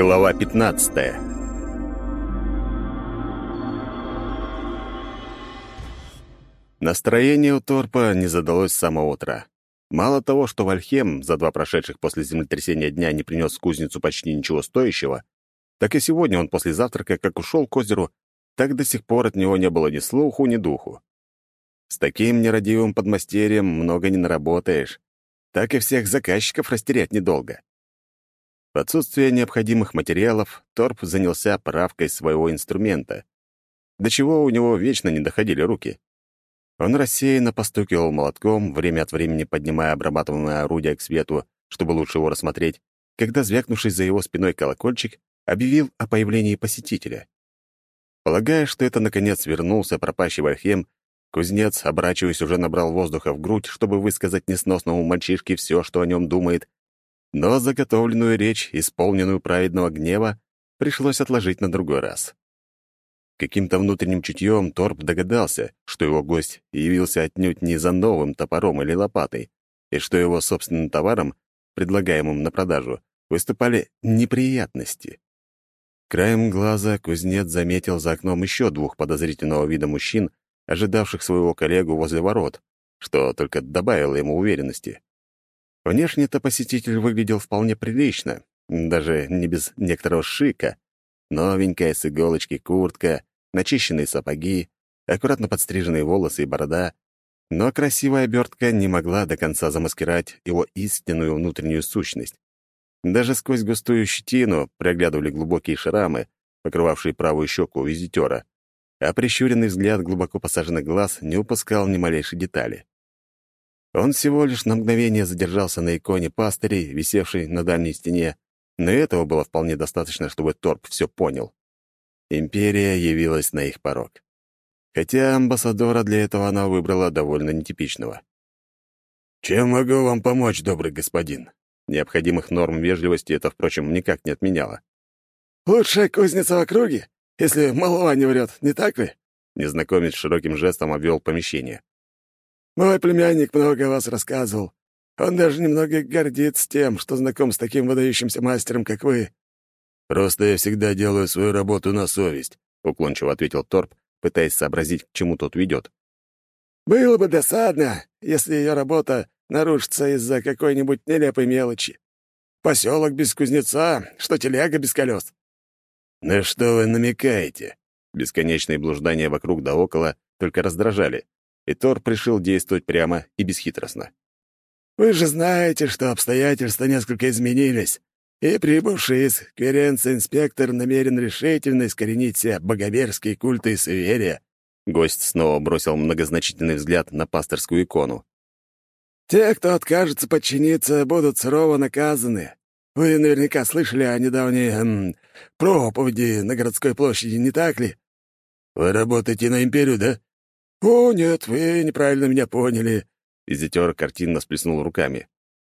Глава 15 Настроение у Торпа не задалось с самого утра. Мало того, что Вальхем за два прошедших после землетрясения дня не принес в кузницу почти ничего стоящего, так и сегодня он после завтрака, как ушел к озеру, так до сих пор от него не было ни слуху, ни духу. С таким нерадивым подмастерьем много не наработаешь. Так и всех заказчиков растерять недолго. В отсутствие необходимых материалов Торп занялся правкой своего инструмента, до чего у него вечно не доходили руки. Он рассеянно постукивал молотком, время от времени поднимая обрабатываемое орудие к свету, чтобы лучше его рассмотреть, когда, звякнувший за его спиной колокольчик, объявил о появлении посетителя. Полагая, что это, наконец, вернулся пропащий Вальхем, кузнец, оборачиваясь, уже набрал воздуха в грудь, чтобы высказать несносному мальчишке все, что о нем думает, но заготовленную речь, исполненную праведного гнева, пришлось отложить на другой раз. Каким-то внутренним чутьем Торп догадался, что его гость явился отнюдь не за новым топором или лопатой, и что его собственным товаром, предлагаемым на продажу, выступали неприятности. Краем глаза кузнец заметил за окном еще двух подозрительного вида мужчин, ожидавших своего коллегу возле ворот, что только добавило ему уверенности. Внешне-то посетитель выглядел вполне прилично, даже не без некоторого шика. Новенькая с иголочки куртка, начищенные сапоги, аккуратно подстриженные волосы и борода. Но красивая обертка не могла до конца замаскировать его истинную внутреннюю сущность. Даже сквозь густую щетину проглядывали глубокие шрамы, покрывавшие правую щеку визитера, а прищуренный взгляд глубоко посаженных глаз не упускал ни малейшей детали. Он всего лишь на мгновение задержался на иконе пастырей, висевшей на дальней стене, но этого было вполне достаточно, чтобы Торп все понял. Империя явилась на их порог. Хотя амбассадора для этого она выбрала довольно нетипичного. «Чем могу вам помочь, добрый господин?» Необходимых норм вежливости это, впрочем, никак не отменяло. «Лучшая кузница в округе, если молва не врет, не так ли?» Незнакомец широким жестом обвел помещение. Мой племянник много о вас рассказывал. Он даже немного гордится тем, что знаком с таким выдающимся мастером, как вы». «Просто я всегда делаю свою работу на совесть», — уклончиво ответил Торп, пытаясь сообразить, к чему тот ведет. «Было бы досадно, если ее работа нарушится из-за какой-нибудь нелепой мелочи. Поселок без кузнеца, что телега без колес». «На что вы намекаете?» Бесконечные блуждания вокруг да около только раздражали и Тор решил действовать прямо и бесхитростно. «Вы же знаете, что обстоятельства несколько изменились, и прибывший из Кверенца инспектор намерен решительно искоренить все богомерзкие культы и суеверия». Гость снова бросил многозначительный взгляд на пасторскую икону. «Те, кто откажется подчиниться, будут сурово наказаны. Вы наверняка слышали о недавней эм, проповеди на городской площади, не так ли?» «Вы работаете на империю, да?» «О, нет, вы неправильно меня поняли», — визитер картинно сплеснул руками.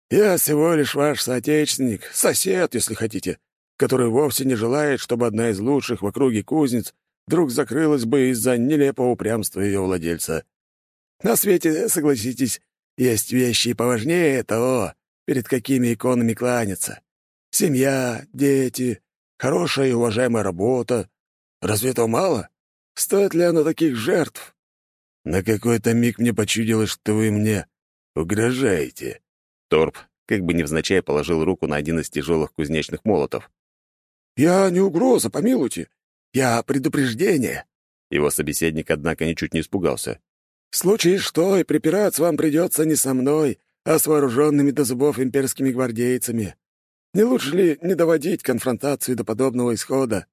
«Я всего лишь ваш соотечественник, сосед, если хотите, который вовсе не желает, чтобы одна из лучших в округе кузнец вдруг закрылась бы из-за нелепого упрямства ее владельца. На свете, согласитесь, есть вещи поважнее того, перед какими иконами кланяться. Семья, дети, хорошая и уважаемая работа. Разве этого мало? Стоит ли оно таких жертв? На какой-то миг мне почудилось, что вы мне угрожаете. Торп, как бы невзначай, положил руку на один из тяжелых кузнечных молотов. «Я не угроза, помилуйте. Я предупреждение». Его собеседник, однако, ничуть не испугался. «В случае что, и припираться вам придется не со мной, а с вооруженными до зубов имперскими гвардейцами. Не лучше ли не доводить конфронтацию до подобного исхода?»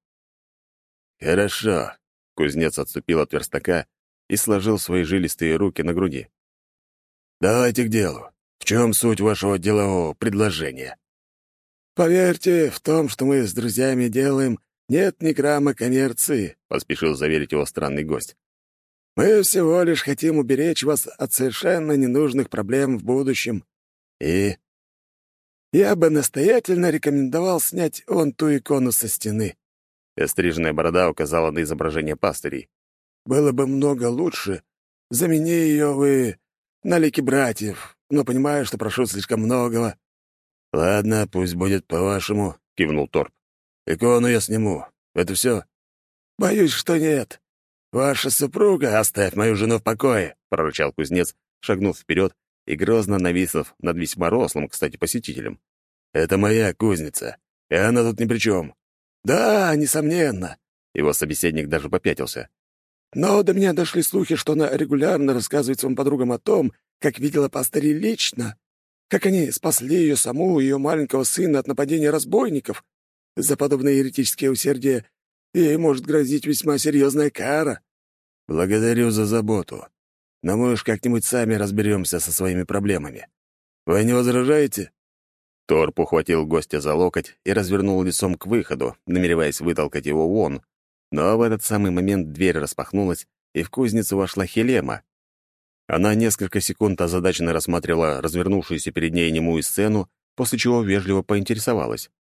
«Хорошо». Кузнец отступил от верстака и сложил свои жилистые руки на груди. «Давайте к делу. В чем суть вашего делового предложения?» «Поверьте, в том, что мы с друзьями делаем, нет ни грамма коммерции», — поспешил заверить его странный гость. «Мы всего лишь хотим уберечь вас от совершенно ненужных проблем в будущем. И я бы настоятельно рекомендовал снять он ту икону со стены». Стриженная борода указала на изображение пастырей. Было бы много лучше. Замени ее вы на лики братьев, но понимаю, что прошу слишком многого». «Ладно, пусть будет по-вашему», — кивнул Торп. Икону я сниму. Это все? Боюсь, что нет. Ваша супруга, оставь мою жену в покое, прорычал кузнец, шагнув вперед и грозно нависов над весьма рослым, кстати, посетителем. Это моя кузница, и она тут ни при чем. Да, несомненно. Его собеседник даже попятился. Но до меня дошли слухи, что она регулярно рассказывает своим подругам о том, как видела пастырей лично, как они спасли ее саму и ее маленького сына от нападения разбойников. За подобное еретическое усердие ей может грозить весьма серьезная кара. Благодарю за заботу. Но мы уж как-нибудь сами разберемся со своими проблемами. Вы не возражаете?» Торп ухватил гостя за локоть и развернул лицом к выходу, намереваясь вытолкать его вон. Но в этот самый момент дверь распахнулась, и в кузницу вошла Хелема. Она несколько секунд озадаченно рассматривала развернувшуюся перед ней немую сцену, после чего вежливо поинтересовалась.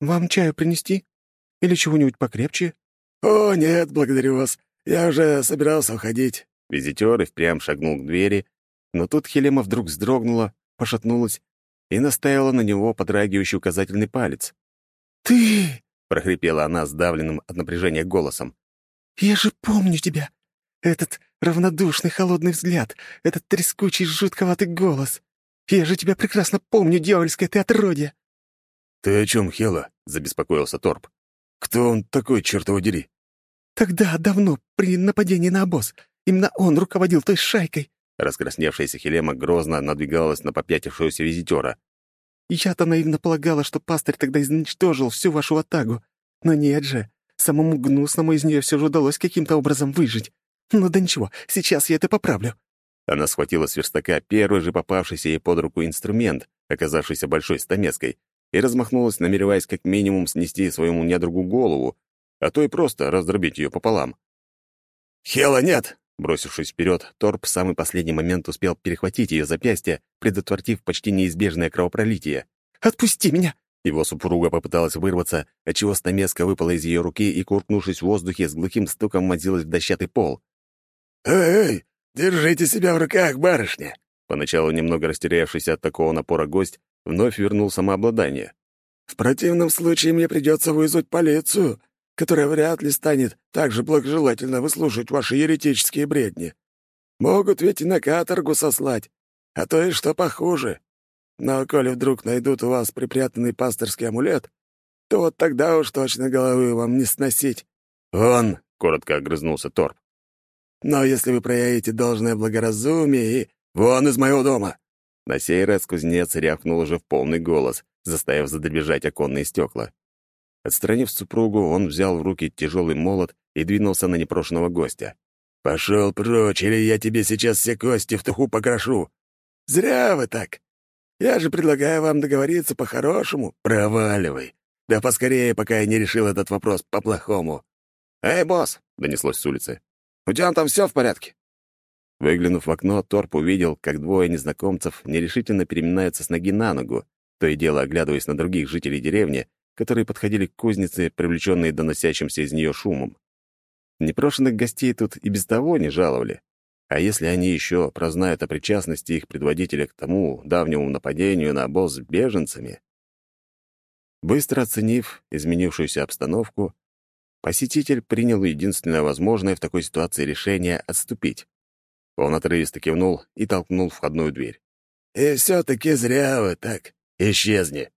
«Вам чаю принести? Или чего-нибудь покрепче?» «О, нет, благодарю вас. Я уже собирался уходить». Визитер и впрямь шагнул к двери, но тут Хелема вдруг вздрогнула, пошатнулась и наставила на него подрагивающий указательный палец. «Ты!» — прохрипела она сдавленным от напряжения голосом. «Я же помню тебя! Этот равнодушный холодный взгляд, этот трескучий жутковатый голос! Я же тебя прекрасно помню, дьявольское ты отродье!» «Ты о чем, Хела?» — забеспокоился Торп. «Кто он такой, чертова дери?» «Тогда, давно, при нападении на обоз. Именно он руководил той шайкой». Раскрасневшаяся Хелема грозно надвигалась на попятившегося визитера. «Я-то наивно полагала, что пастырь тогда изничтожил всю вашу атагу. Но нет же, самому гнусному из нее все же удалось каким-то образом выжить. Ну да ничего, сейчас я это поправлю». Она схватила с верстака первый же попавшийся ей под руку инструмент, оказавшийся большой стамеской, и размахнулась, намереваясь как минимум снести своему недругу голову, а то и просто раздробить ее пополам. «Хела, нет!» Бросившись вперед, Торп в самый последний момент успел перехватить ее запястье, предотвратив почти неизбежное кровопролитие. «Отпусти меня!» Его супруга попыталась вырваться, отчего стамеска выпала из ее руки и, куркнувшись в воздухе, с глухим стуком вонзилась в дощатый пол. «Эй, держите себя в руках, барышня!» Поначалу немного растерявшийся от такого напора гость вновь вернул самообладание. «В противном случае мне придется вызвать полицию, которая вряд ли станет так же благожелательно выслушать ваши еретические бредни. Могут ведь и на каторгу сослать, а то и что похуже. Но коли вдруг найдут у вас припрятанный пасторский амулет, то вот тогда уж точно головы вам не сносить». «Он!» — коротко огрызнулся Торп. «Но если вы проявите должное благоразумие и... Вон из моего дома!» На сей раз кузнец рявкнул уже в полный голос, заставив задребезжать оконные стекла. Отстранив супругу, он взял в руки тяжелый молот и двинулся на непрошенного гостя. «Пошел прочь, или я тебе сейчас все кости в туху покрошу!» «Зря вы так! Я же предлагаю вам договориться по-хорошему. Проваливай! Да поскорее, пока я не решил этот вопрос по-плохому!» «Эй, босс!» — донеслось с улицы. «У тебя там все в порядке?» Выглянув в окно, Торп увидел, как двое незнакомцев нерешительно переминаются с ноги на ногу, то и дело оглядываясь на других жителей деревни, которые подходили к кузнице, привлеченные доносящимся из нее шумом. Непрошенных гостей тут и без того не жаловали. А если они еще прознают о причастности их предводителя к тому давнему нападению на обоз с беженцами? Быстро оценив изменившуюся обстановку, посетитель принял единственное возможное в такой ситуации решение отступить. Он отрывисто кивнул и толкнул входную дверь. «И все-таки зря вы так. Исчезни!»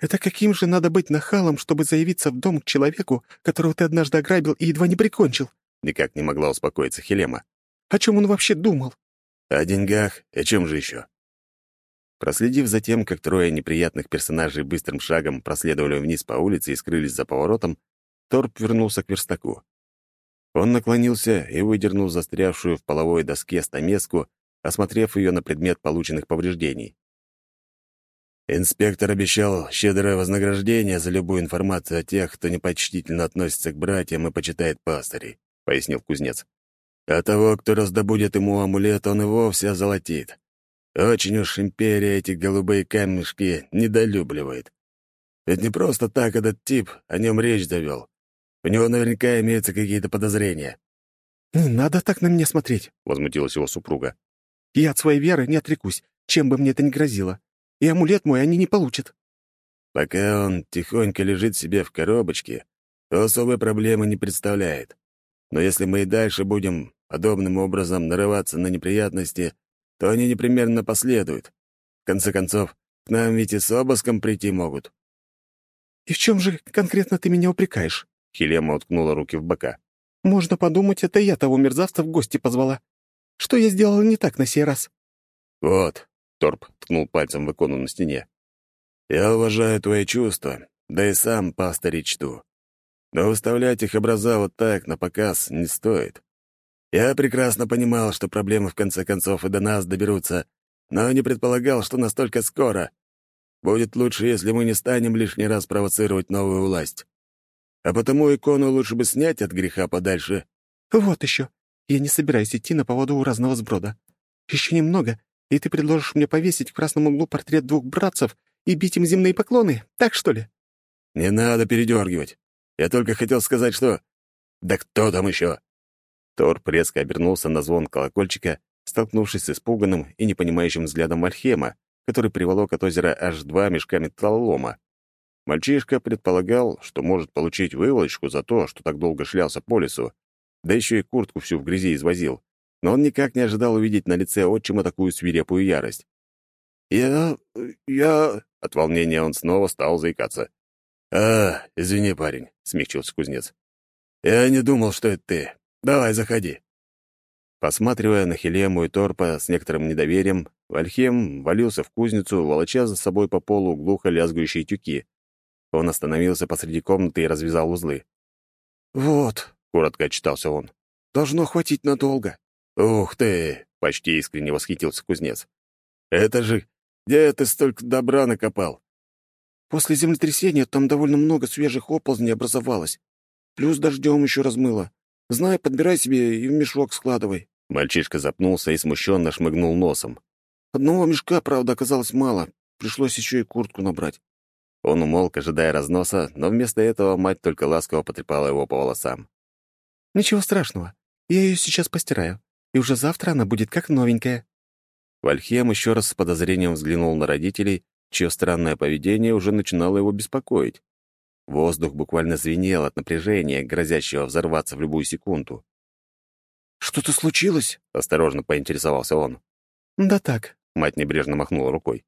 «Это каким же надо быть нахалом, чтобы заявиться в дом к человеку, которого ты однажды ограбил и едва не прикончил?» Никак не могла успокоиться Хелема. «О чем он вообще думал?» «О деньгах. О чем же еще?» Проследив за тем, как трое неприятных персонажей быстрым шагом проследовали вниз по улице и скрылись за поворотом, Торп вернулся к верстаку. Он наклонился и выдернул застрявшую в половой доске стамеску, осмотрев ее на предмет полученных повреждений. Инспектор обещал щедрое вознаграждение за любую информацию о тех, кто непочтительно относится к братьям и почитает пастырей, — пояснил кузнец. А того, кто раздобудет ему амулет, он и вовсе озолотит. Очень уж империя эти голубые камешки недолюбливает. Ведь не просто так этот тип о нем речь завел. У него наверняка имеются какие-то подозрения». «Не надо так на меня смотреть», — возмутилась его супруга. «Я от своей веры не отрекусь, чем бы мне это ни грозило. И амулет мой они не получат». Пока он тихонько лежит себе в коробочке, то особой проблемы не представляет. Но если мы и дальше будем подобным образом нарываться на неприятности, то они непременно последуют. В конце концов, к нам ведь и с обыском прийти могут. «И в чем же конкретно ты меня упрекаешь?» Хелема уткнула руки в бока. «Можно подумать, это я того мерзавца в гости позвала. Что я сделала не так на сей раз?» «Вот», — Торп ткнул пальцем в икону на стене. «Я уважаю твои чувства, да и сам пастырь чту. Но выставлять их образа вот так, на показ, не стоит. Я прекрасно понимал, что проблемы в конце концов и до нас доберутся, но не предполагал, что настолько скоро. Будет лучше, если мы не станем лишний раз провоцировать новую власть. А потому икону лучше бы снять от греха подальше. Вот еще. Я не собираюсь идти на поводу у разного сброда. Еще немного, и ты предложишь мне повесить в красном углу портрет двух братцев и бить им земные поклоны, так что ли? Не надо передергивать. Я только хотел сказать, что... Да кто там еще? Торп резко обернулся на звон колокольчика, столкнувшись с испуганным и непонимающим взглядом Альхема, который приволок от озера аж два мешка металлолома. Мальчишка предполагал, что может получить выволочку за то, что так долго шлялся по лесу, да еще и куртку всю в грязи извозил, но он никак не ожидал увидеть на лице отчима такую свирепую ярость. «Я... я...» От волнения он снова стал заикаться. «А, извини, парень», — смягчился кузнец. «Я не думал, что это ты. Давай, заходи». Посматривая на Хелему и Торпа с некоторым недоверием, Вальхем валился в кузницу, волоча за собой по полу глухо лязгающие тюки. Он остановился посреди комнаты и развязал узлы. «Вот», — коротко отчитался он, — «должно хватить надолго». «Ух ты!» — почти искренне восхитился кузнец. «Это же... Где ты столько добра накопал?» «После землетрясения там довольно много свежих оползней образовалось. Плюс дождем еще размыло. Знай, подбирай себе и в мешок складывай». Мальчишка запнулся и смущенно шмыгнул носом. «Одного мешка, правда, оказалось мало. Пришлось еще и куртку набрать». Он умолк, ожидая разноса, но вместо этого мать только ласково потрепала его по волосам. «Ничего страшного. Я ее сейчас постираю, и уже завтра она будет как новенькая». Вальхем еще раз с подозрением взглянул на родителей, чье странное поведение уже начинало его беспокоить. Воздух буквально звенел от напряжения, грозящего взорваться в любую секунду. «Что-то случилось?» — осторожно поинтересовался он. «Да так», — мать небрежно махнула рукой.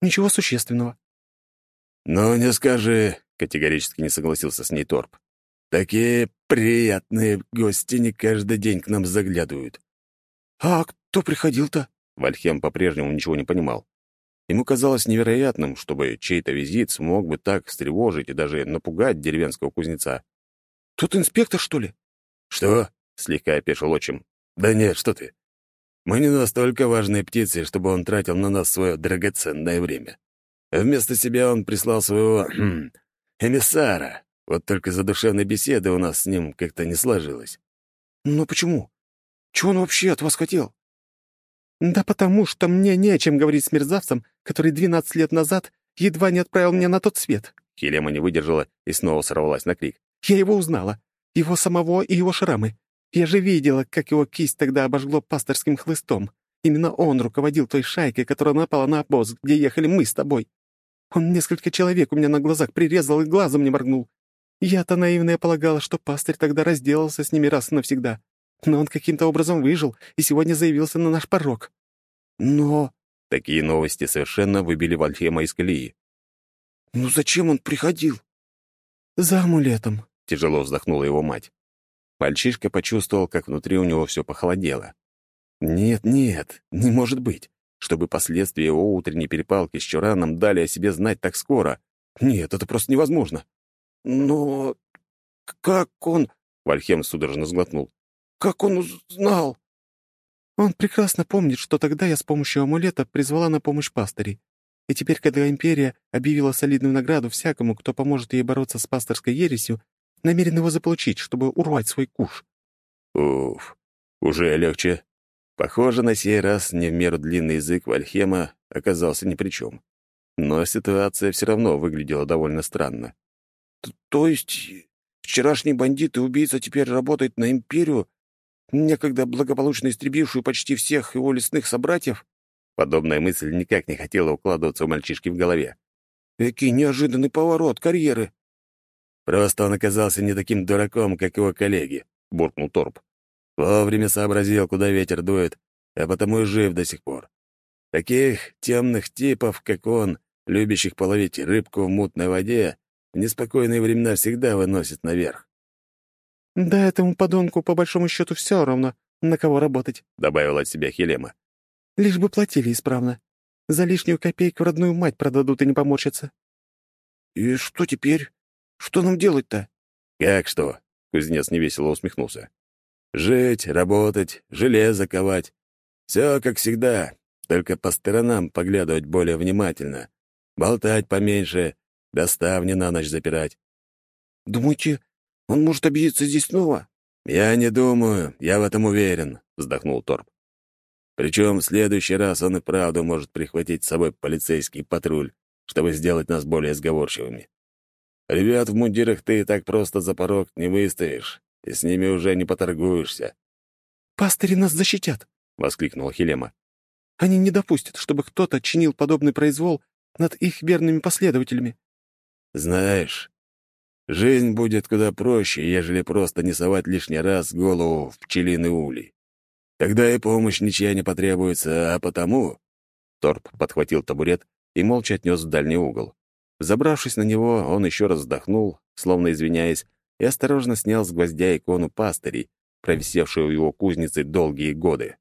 «Ничего существенного». «Ну, не скажи», — категорически не согласился с ней Торп. «Такие приятные гости не каждый день к нам заглядывают». «А кто приходил-то?» Вальхем по-прежнему ничего не понимал. Ему казалось невероятным, чтобы чей-то визит смог бы так встревожить и даже напугать деревенского кузнеца. «Тут инспектор, что ли?» «Что?» — слегка опешил отчим. «Да нет, что ты. Мы не настолько важные птицы, чтобы он тратил на нас свое драгоценное время. Вместо себя он прислал своего хм, эмиссара. Вот только за душевной беседы у нас с ним как-то не сложилось». «Но почему? Чего он вообще от вас хотел?» «Да потому что мне не о чем говорить с мерзавцем, который двенадцать лет назад едва не отправил меня на тот свет». Хелема не выдержала и снова сорвалась на крик. «Я его узнала. Его самого и его шрамы. Я же видела, как его кисть тогда обожгло пасторским хлыстом. Именно он руководил той шайкой, которая напала на обоз, где ехали мы с тобой. Он несколько человек у меня на глазах прирезал и глазом не моргнул. Я-то наивная полагала, что пастырь тогда разделался с ними раз и навсегда но он каким-то образом выжил и сегодня заявился на наш порог. Но... Такие новости совершенно выбили Вальхема из колеи. «Ну зачем он приходил?» «За амулетом», — тяжело вздохнула его мать. Мальчишка почувствовал, как внутри у него все похолодело. «Нет, нет, не может быть, чтобы последствия его утренней перепалки с Чураном дали о себе знать так скоро. Нет, это просто невозможно». «Но как он...» — Вальхем судорожно сглотнул. Как он узнал?» Он прекрасно помнит, что тогда я с помощью амулета призвала на помощь пастырей. И теперь, когда империя объявила солидную награду всякому, кто поможет ей бороться с пасторской ересью, намерен его заполучить, чтобы урвать свой куш. Уф, уже легче. Похоже, на сей раз не в меру длинный язык Вальхема оказался ни при чем. Но ситуация все равно выглядела довольно странно. «То есть вчерашний бандит и убийца теперь работает на империю, некогда благополучно истребившую почти всех его лесных собратьев? Подобная мысль никак не хотела укладываться у мальчишки в голове. Какий неожиданный поворот карьеры!» «Просто он оказался не таким дураком, как его коллеги», — буркнул Торп. «Вовремя сообразил, куда ветер дует, а потому и жив до сих пор. Таких темных типов, как он, любящих половить рыбку в мутной воде, в неспокойные времена всегда выносит наверх». «Да этому подонку, по большому счету, все равно, на кого работать», — добавила от себя Хелема. «Лишь бы платили исправно. За лишнюю копейку родную мать продадут и не поморщатся». «И что теперь? Что нам делать-то?» «Как что?» — кузнец невесело усмехнулся. «Жить, работать, железо ковать. Все как всегда, только по сторонам поглядывать более внимательно. Болтать поменьше, доставни на ночь запирать». «Думаете, он может обидеться здесь снова?» «Я не думаю, я в этом уверен», — вздохнул Торп. Причем в следующий раз он и правду может прихватить с собой полицейский патруль, чтобы сделать нас более сговорчивыми. Ребят в мундирах ты и так просто за порог не выставишь, и с ними уже не поторгуешься. «Пастыри нас защитят!» — воскликнула Хелема. «Они не допустят, чтобы кто-то чинил подобный произвол над их верными последователями». «Знаешь, жизнь будет куда проще, ежели просто не совать лишний раз голову в пчелиный улей. Тогда и помощь ничья не потребуется, а потому...» Торп подхватил табурет и молча отнес в дальний угол. Забравшись на него, он еще раз вздохнул, словно извиняясь, и осторожно снял с гвоздя икону пастырей, провисевшую в его кузнице долгие годы.